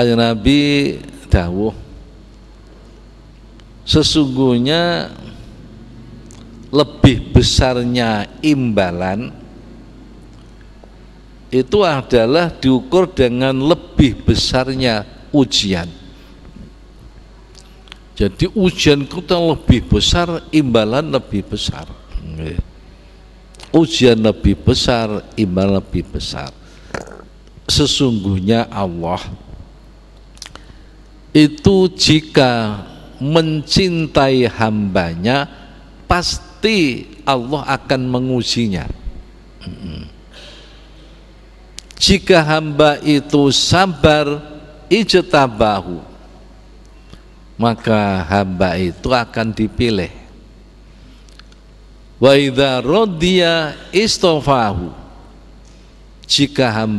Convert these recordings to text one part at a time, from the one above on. اناس گسار یہ تو are لپی بسار سنگوا a منچن تمبایاں پاستی آکن منگوشی check ہمارتا پیلے فاہو چیک ہم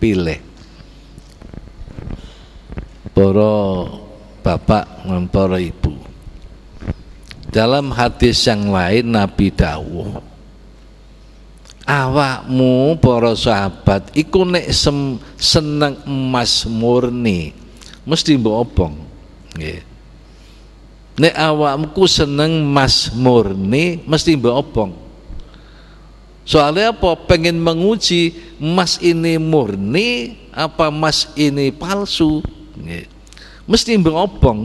پیلے پور پوائ نی تا آ پور سو نیک سن مس مور ن مست من نگ مس مور نی مست اپال پین مغوسی مس ای مور نی مس اینے پالسو مسلم آسنگ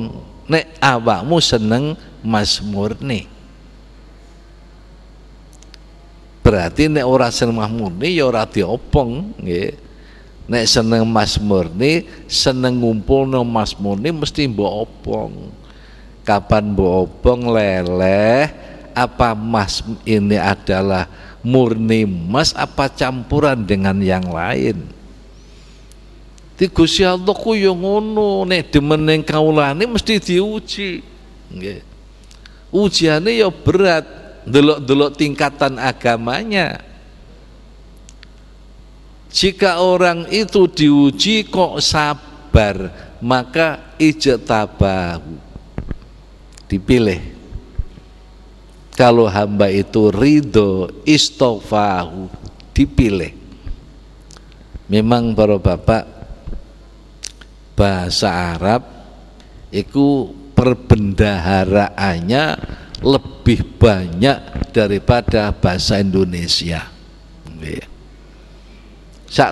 پی نی سرمنی سن نگ مس مورنی مسلم بو اب پو اب پن لے آپ مورنی مس اپن دنیا تی خوشیال تو کوں نو نیمن کولا ہن مسطی تھی اچھی گے اچھی ہن دل دل تھی کاتان آئیں چیک اور مکا ایچا ٹیپیلے کالو حام ری دستاہپیلے میم باروا روپندیا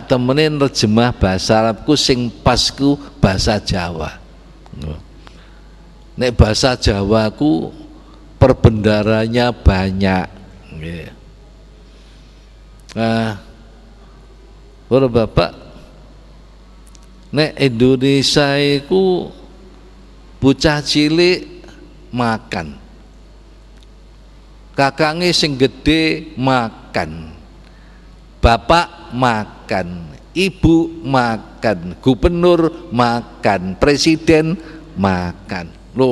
تم نے ب دورسائی کو پچا چیلے ماگن کا سنگے ماگن باپا مگو ماگن کو ماگن پرسیٹین ماگن لو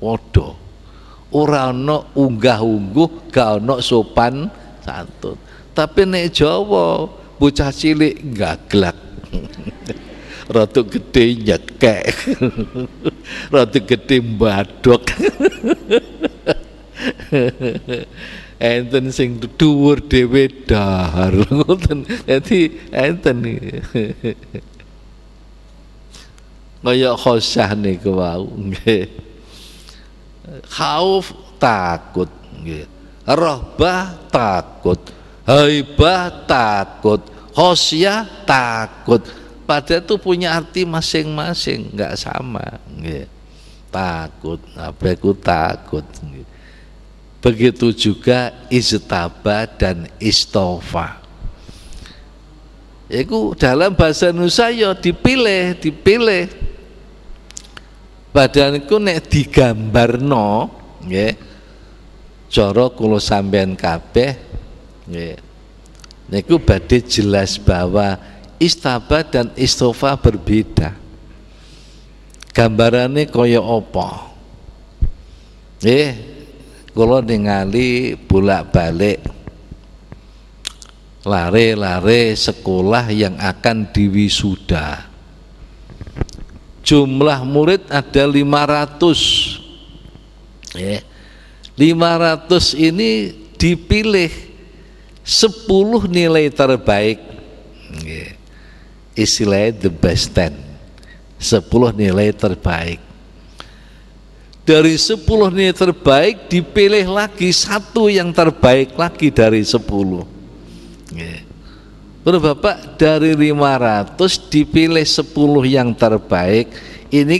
اوٹو اران گا نو سوپان تب نو پوچا چیل گ رت خوش نہیں کوئی تاکوت ن چر کول سام کا چل استا استوفا پر بھیر گلو دینگالی لارے لارے سکو لان ٹی وی سوتا چملا مرت اطلاع انی سب پلونی لائی تار بائیکارا توارک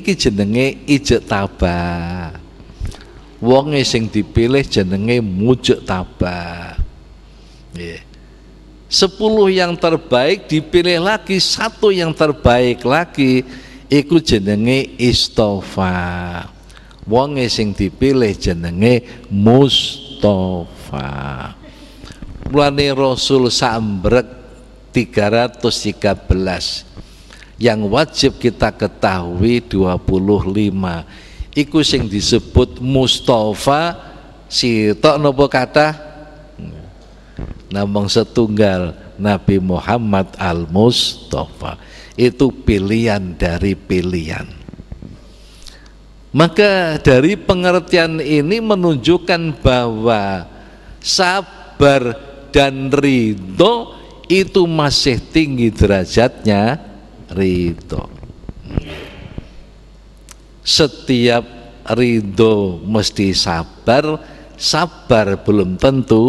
یہ چند تاپا ون ایم ٹیپیلے چندے موچ تاپا سپلو یا پیلے لاکی ساتو یا سنگیلے چنگے مستان سا تو پلاس یاگو چپ کے تاپو لو ایک سنگی سپت مست نٹا مغس تی محمد آل موس تو مستی ساپر پلم تنوع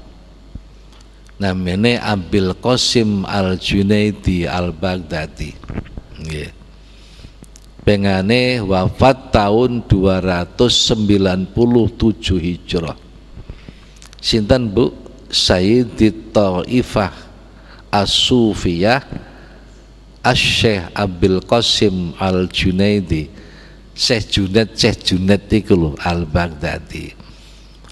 نمین ابھیل کو چی الگ دا دی پے گانے و تاؤن ٹو رو سم بھی لو تھی چور سن بھائی فی اش ابھیل کو چھ دن چی کلو ال باغ دا د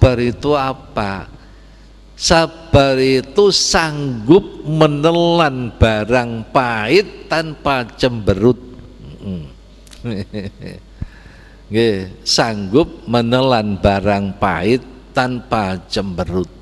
پری تو آپ پری تنگ مان پان پن پمب ری سنگ من لانب رنگ پائ تن پمبر